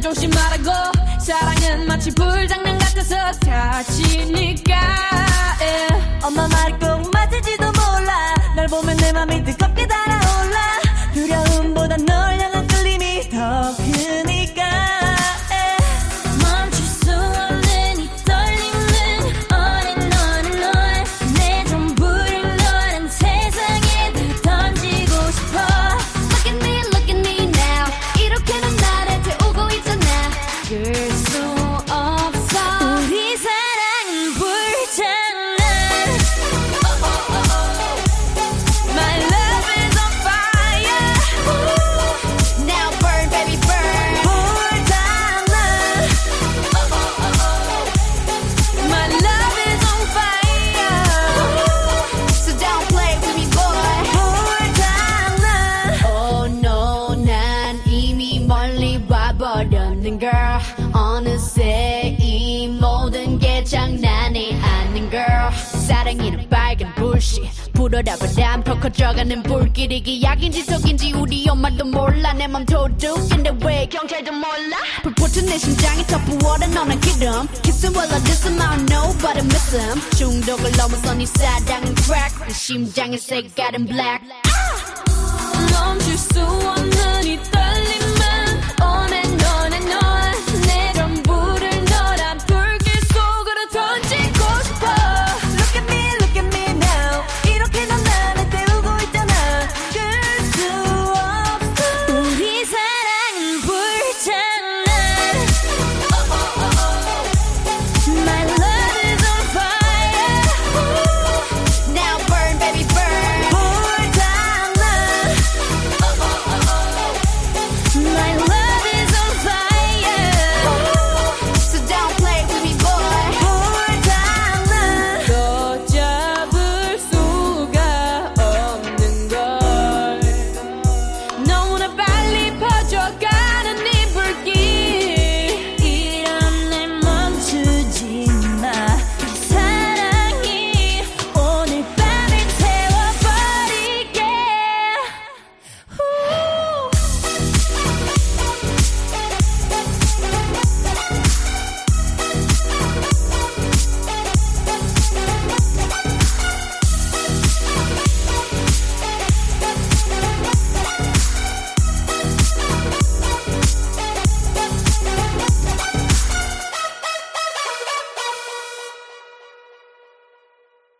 날 조심하라고 사랑은 마치 불장난 같아서 다치니까 yeah. 엄마 말이 꼭 맞을지도 몰라 날 보면 내 맘이 뜨겁게 달아올 사랑이는 빨간 불씨. 불어라 바람 더 커져가는 불길 이게 약인지 속인지 우리 엄마도 몰라. 내 맘 도둑인데 왜 경찰도 몰라? 불붙은 내 심장이 더 부어라 너는 기름. Kissing while I diss him I don't know but I miss him 중독을 넘어서 네 사랑은 crack. 내 심장의 색깔은 black. 멈출 수